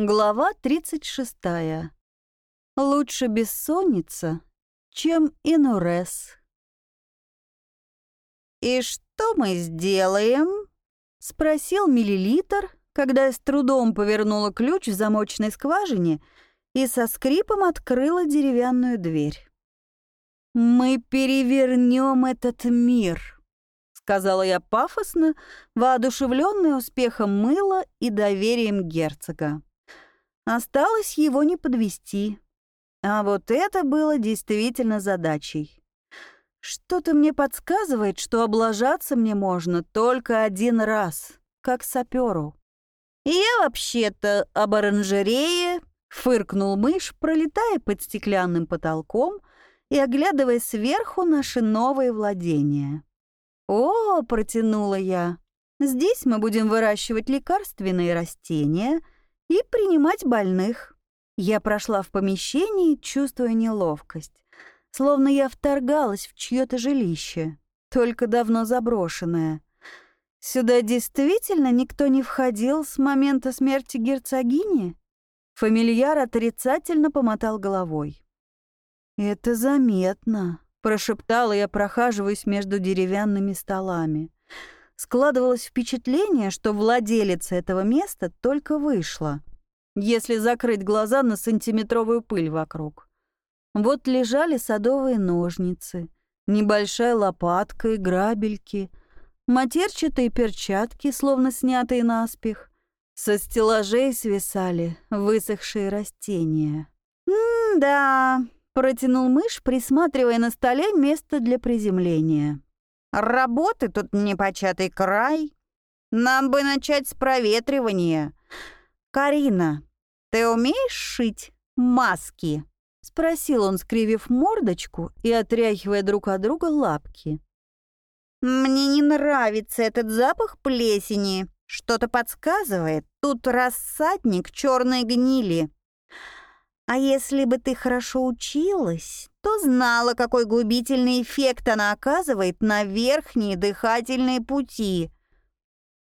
Глава 36. Лучше бессонница, чем инурез. «И что мы сделаем?» — спросил миллилитр, когда я с трудом повернула ключ в замочной скважине и со скрипом открыла деревянную дверь. «Мы перевернем этот мир», сказала я пафосно, воодушевленная успехом мыла и доверием герцога. Осталось его не подвести. А вот это было действительно задачей. Что-то мне подсказывает, что облажаться мне можно только один раз, как саперу. Я вообще-то об оранжерее, фыркнул мышь, пролетая под стеклянным потолком и оглядывая сверху наши новые владения. «О!» — протянула я. «Здесь мы будем выращивать лекарственные растения и принимать больных». Я прошла в помещении, чувствуя неловкость, словно я вторгалась в чье-то жилище, только давно заброшенное. Сюда действительно никто не входил с момента смерти герцогини? Фамильяр отрицательно помотал головой. «Это заметно», Прошептала я, прохаживаясь между деревянными столами. Складывалось впечатление, что владелица этого места только вышла, если закрыть глаза на сантиметровую пыль вокруг. Вот лежали садовые ножницы, небольшая лопатка и грабельки, матерчатые перчатки, словно снятые наспех. Со стеллажей свисали высохшие растения. «М-да», Протянул мышь, присматривая на столе место для приземления. «Работы тут непочатый край. Нам бы начать с проветривания. Карина, ты умеешь шить маски?» Спросил он, скривив мордочку и отряхивая друг от друга лапки. «Мне не нравится этот запах плесени. Что-то подсказывает, тут рассадник черной гнили. А если бы ты хорошо училась, то знала, какой губительный эффект она оказывает на верхние дыхательные пути.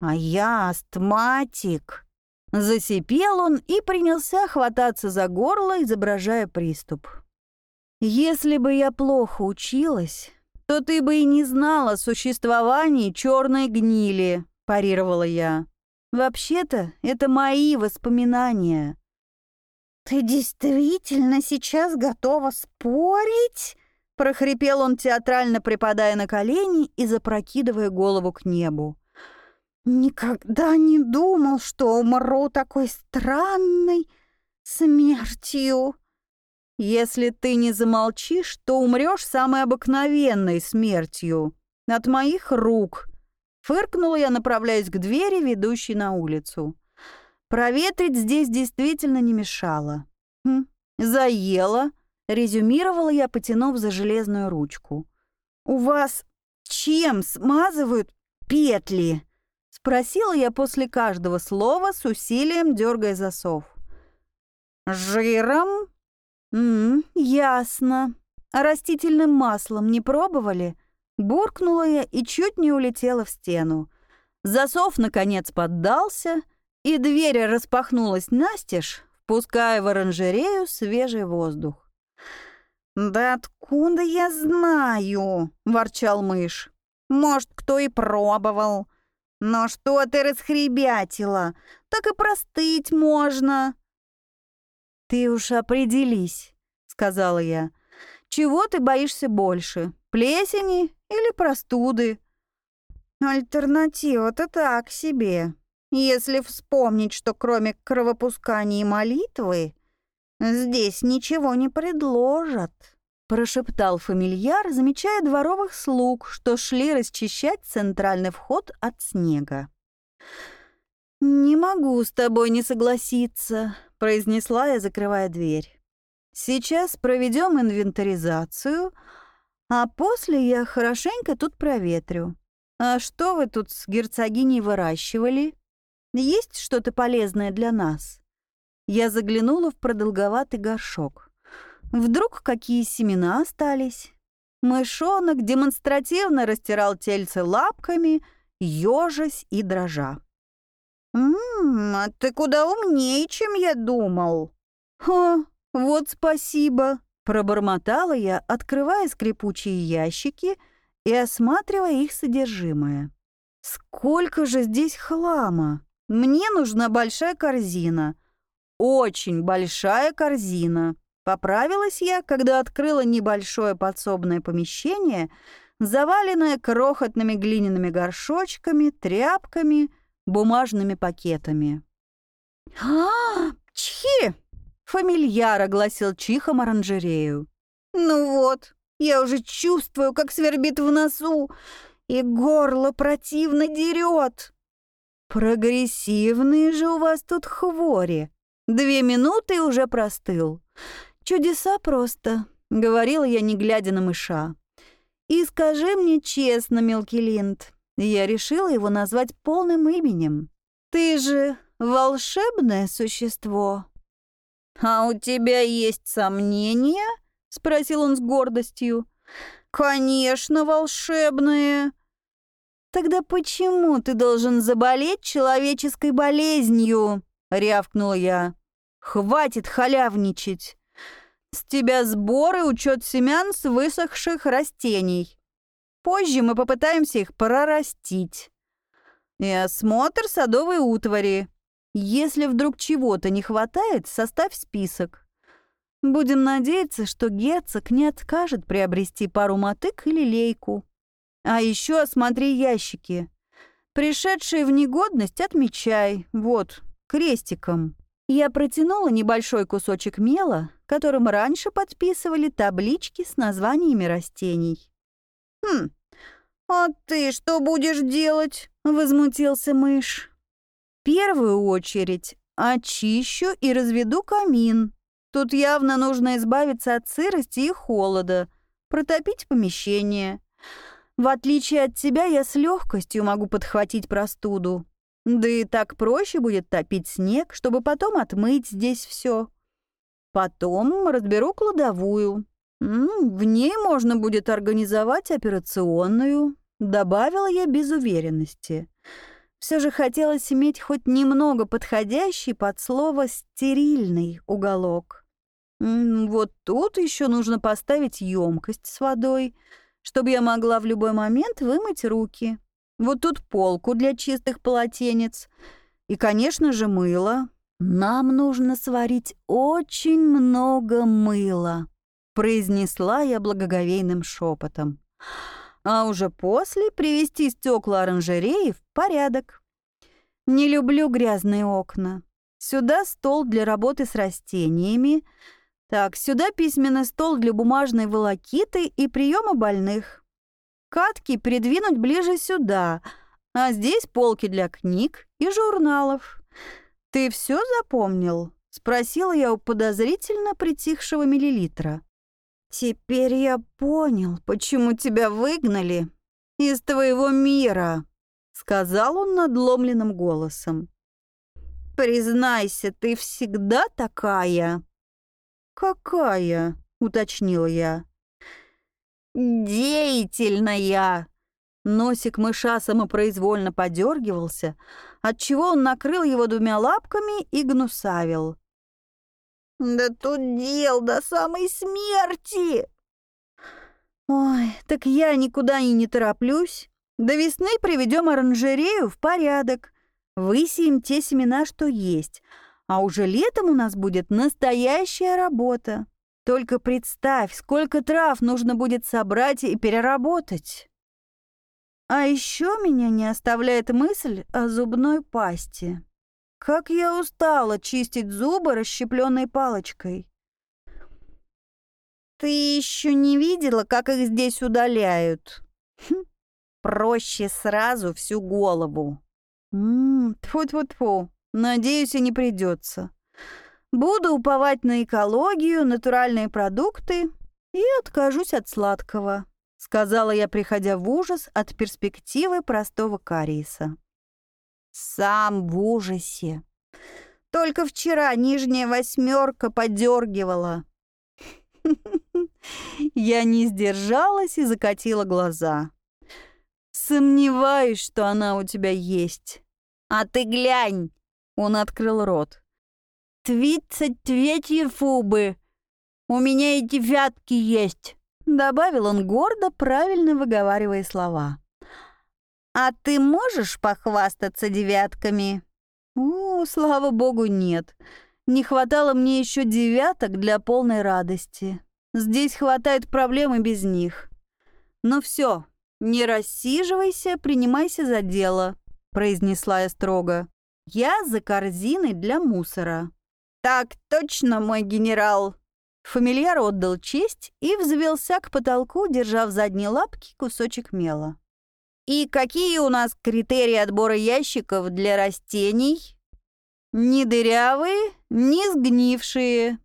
А я астматик. Засипел он и принялся хвататься за горло, изображая приступ. Если бы я плохо училась, то ты бы и не знала о существовании черной гнили, парировала я. Вообще-то это мои воспоминания. «Ты действительно сейчас готова спорить?» прохрипел он театрально, припадая на колени и запрокидывая голову к небу. «Никогда не думал, что умру такой странной смертью!» «Если ты не замолчишь, то умрешь самой обыкновенной смертью. От моих рук!» Фыркнула я, направляясь к двери, ведущей на улицу. Проветрить здесь действительно не мешало. Хм, заела, резюмировала я, потянув за железную ручку. У вас чем смазывают петли? Спросила я после каждого слова с усилием, дергая засов. Жиром? М ясно. А растительным маслом не пробовали? Буркнула я и чуть не улетела в стену. Засов, наконец, поддался — и дверь распахнулась настежь, впуская в оранжерею свежий воздух. «Да откуда я знаю?» — ворчал мышь. «Может, кто и пробовал. Но что ты расхребятила? Так и простыть можно». «Ты уж определись», — сказала я. «Чего ты боишься больше, плесени или простуды?» «Альтернатива-то так себе», если вспомнить, что кроме кровопускания и молитвы здесь ничего не предложат, прошептал фамильяр, замечая дворовых слуг, что шли расчищать центральный вход от снега. «Не могу с тобой не согласиться», — произнесла я, закрывая дверь. «Сейчас проведем инвентаризацию, а после я хорошенько тут проветрю. А что вы тут с герцогиней выращивали?» Есть что-то полезное для нас?» Я заглянула в продолговатый горшок. Вдруг какие семена остались? Мышонок демонстративно растирал тельце лапками, ежась и дрожа. «Ммм, а ты куда умнее, чем я думал». «Ха, вот спасибо», — пробормотала я, открывая скрипучие ящики и осматривая их содержимое. «Сколько же здесь хлама! Мне нужна большая корзина. Очень большая корзина». Поправилась я, когда открыла небольшое подсобное помещение, заваленное крохотными глиняными горшочками, тряпками, бумажными пакетами. «А, чхи!» — фамильяр огласил чихом оранжерею. «Ну вот, я уже чувствую, как свербит в носу, и горло противно дерет». «Прогрессивные же у вас тут хвори. Две минуты и уже простыл. Чудеса просто», — говорила я, не глядя на мыша. «И скажи мне честно, мелкий линд, я решила его назвать полным именем. Ты же волшебное существо». «А у тебя есть сомнения?» — спросил он с гордостью. «Конечно, волшебное». «Тогда почему ты должен заболеть человеческой болезнью?» — рявкнула я. «Хватит халявничать. С тебя сборы, учет семян с высохших растений. Позже мы попытаемся их прорастить. И осмотр садовой утвари. Если вдруг чего-то не хватает, составь список. Будем надеяться, что герцог не откажет приобрести пару мотык или лейку. А еще осмотри ящики. Пришедшие в негодность отмечай. Вот, крестиком. Я протянула небольшой кусочек мела, которым раньше подписывали таблички с названиями растений. «Хм, а ты что будешь делать?» — возмутился мышь. «В первую очередь очищу и разведу камин. Тут явно нужно избавиться от сырости и холода, протопить помещение. В отличие от тебя, я с легкостью могу подхватить простуду. Да и так проще будет топить снег, чтобы потом отмыть здесь все. Потом разберу кладовую. В ней можно будет организовать операционную, добавила я без уверенности. Все же хотелось иметь хоть немного подходящий под слово «стерильный» уголок. Вот тут еще нужно поставить емкость с водой, чтобы я могла в любой момент вымыть руки. Вот тут полку для чистых полотенец. И, конечно же, мыло. Нам нужно сварить очень много мыла, произнесла я благоговейным шепотом. А уже после привести стекла оранжереи в порядок. Не люблю грязные окна. Сюда стол для работы с растениями. Так, сюда письменный стол для бумажной волокиты и приема больных. Катки передвинуть ближе сюда, а здесь полки для книг и журналов. Ты все запомнил? Спросила я у подозрительно притихшего миллилитра. Теперь я понял, почему тебя выгнали из твоего мира, сказал он надломленным голосом. Признайся, ты всегда такая. Какая? уточнила я. «Деятельная!» Носик мыша самопроизвольно подергивался, отчего он накрыл его двумя лапками и гнусавил. «Да тут дел до самой смерти!» «Ой, так я никуда и не тороплюсь. До весны приведем оранжерею в порядок, высеем те семена, что есть, а уже летом у нас будет настоящая работа. Только представь, сколько трав нужно будет собрать и переработать. А еще меня не оставляет мысль о зубной пасте. Как я устала чистить зубы расщепленной палочкой. Ты еще не видела, как их здесь удаляют? Хм, проще сразу всю голову. Ммм, тьфу-тьфу-тьфу, надеюсь, и не придется. Буду уповать на экологию, натуральные продукты и откажусь от сладкого», — сказала я, приходя в ужас от перспективы простого кариеса. «Сам в ужасе. Только вчера нижняя восьмерка подергивала». Я не сдержалась и закатила глаза. «Сомневаюсь, что она у тебя есть. «А ты глянь!» — он открыл рот. «Твицать третьи фубы! У меня и девятки есть!» — добавил он гордо, правильно выговаривая слова. «А ты можешь похвастаться девятками?» «О, слава богу, нет. Не хватало мне еще девяток для полной радости. Здесь хватает проблем и без них. Но все, не рассиживайся, принимайся за дело», — произнесла я строго. «Я за корзиной для мусора». «Так точно, мой генерал!» Фамильяр отдал честь и взвелся к потолку, держа в задней лапке кусочек мела. И какие у нас критерии отбора ящиков для растений? Не дырявые, не сгнившие.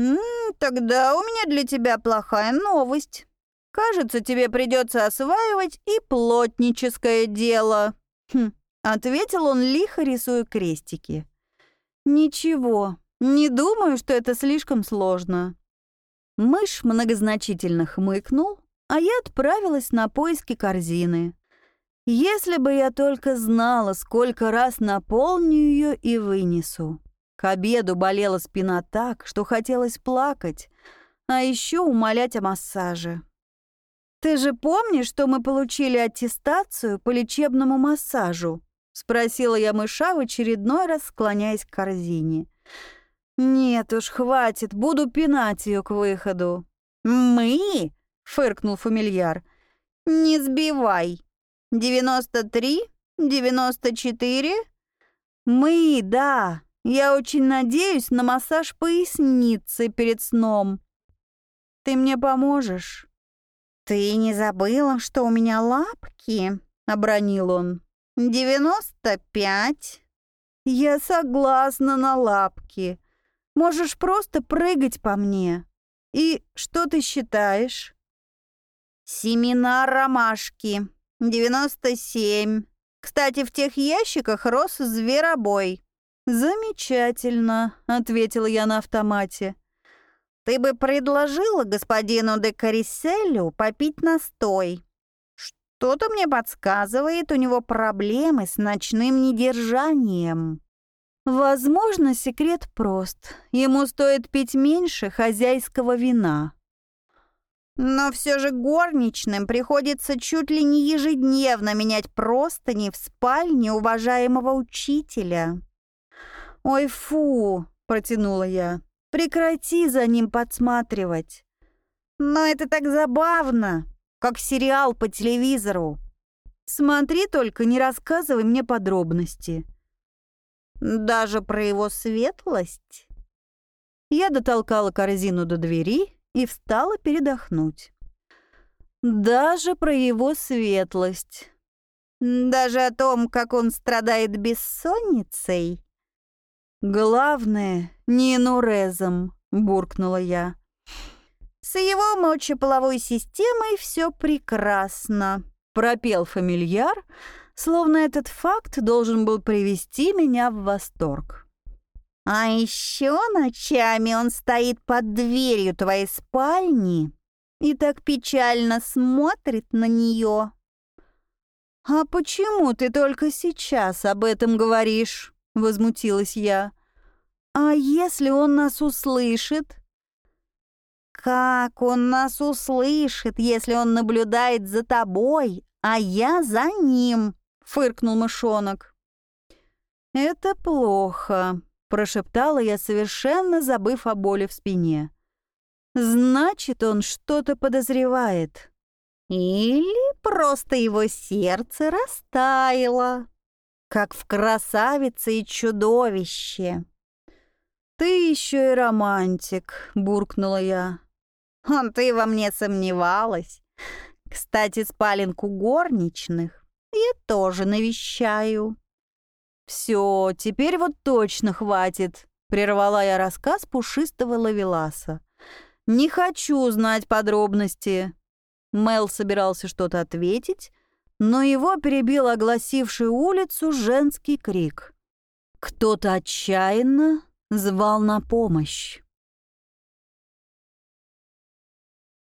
-м, тогда у меня для тебя плохая новость. Кажется, тебе придется осваивать и плотническое дело. Хм, ответил он лихо, рисуя крестики. Ничего, не думаю, что это слишком сложно. Мышь многозначительно хмыкнул, а я отправилась на поиски корзины. Если бы я только знала, сколько раз наполню ее и вынесу. К обеду болела спина так, что хотелось плакать, а еще умолять о массаже. «Ты же помнишь, что мы получили аттестацию по лечебному массажу?» — спросила я мыша в очередной раз, склоняясь к корзине. «Нет уж, хватит, буду пинать ее к выходу». «Мы?» фыркнул фамильяр. «Не сбивай. Девяносто три? Девяносто четыре?» «Мы, да. Я очень надеюсь на массаж поясницы перед сном. Ты мне поможешь?» «Ты не забыла, что у меня лапки?» — обронил он. «Девяносто пять». «Я согласна на лапки. Можешь просто прыгать по мне. И что ты считаешь?» Семена ромашки. 97. Кстати, в тех ящиках рос зверобой. Замечательно, ответила я на автомате. Ты бы предложила господину де Кариселю попить настой. Что-то мне подсказывает, у него проблемы с ночным недержанием. Возможно, секрет прост. Ему стоит пить меньше хозяйского вина. Но все же горничным приходится чуть ли не ежедневно менять простыни в спальне уважаемого учителя. «Ой, фу!» — протянула я. «Прекрати за ним подсматривать!» «Но это так забавно, как сериал по телевизору!» «Смотри только, не рассказывай мне подробности!» «Даже про его светлость?» Я дотолкала корзину до двери и встала передохнуть. Даже про его светлость. Даже о том, как он страдает бессонницей. Главное, не нурезом, буркнула я. С его мочеполовой системой все прекрасно, пропел фамильяр, словно этот факт должен был привести меня в восторг. А еще ночами он стоит под дверью твоей спальни и так печально смотрит на нее. «А почему ты только сейчас об этом говоришь?» — возмутилась я. «А если он нас услышит?» «Как он нас услышит, если он наблюдает за тобой, а я за ним?» — фыркнул мышонок. «Это плохо», прошептала я, совершенно забыв о боли в спине. Значит, он что-то подозревает. Или просто его сердце растаяло, как в красавице и чудовище. «Ты еще и романтик», — буркнула я. «Он ты во мне сомневалась. Кстати, спаленку горничных я тоже навещаю». «Все, теперь вот точно хватит», — прервала я рассказ пушистого лавеласа. «Не хочу знать подробности». Мел собирался что-то ответить, но его перебил огласивший улицу женский крик. Кто-то отчаянно звал на помощь.